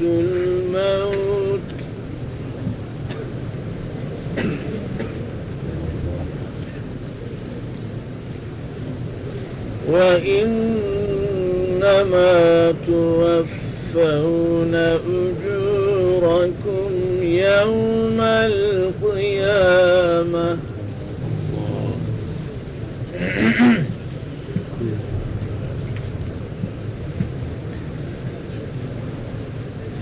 الموت. وإنما توفون أجوركم يوم القيامة.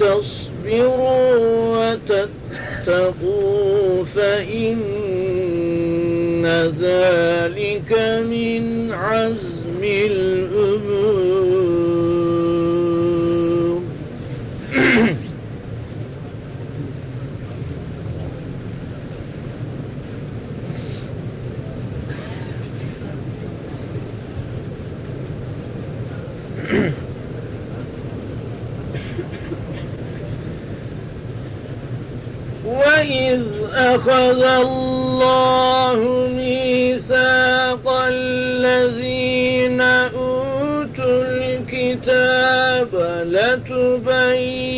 تصبروا وتتقوا فإن ذلك من عزم أخذ الله ميثاق الذين أوتوا الكتاب لتبيننه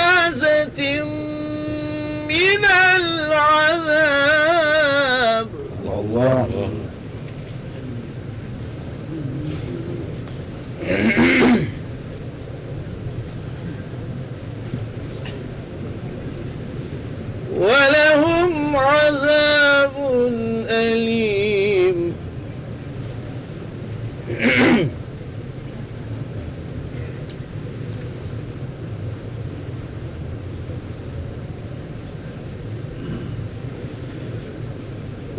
من العذاب. الله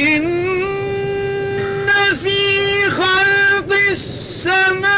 إن في خلق السماوات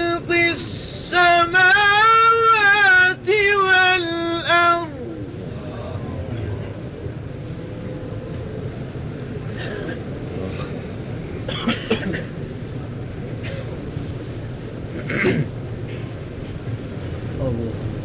Oh.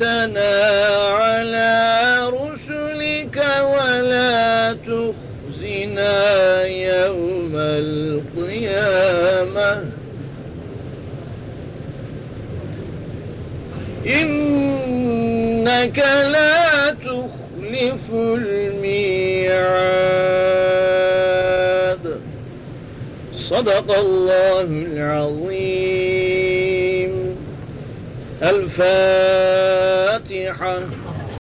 وعدتنا على رسلك ولا تخزنا يوم القيامة. إنك لا تخلف الميعاد. صدق الله العظيم. الفاتحة.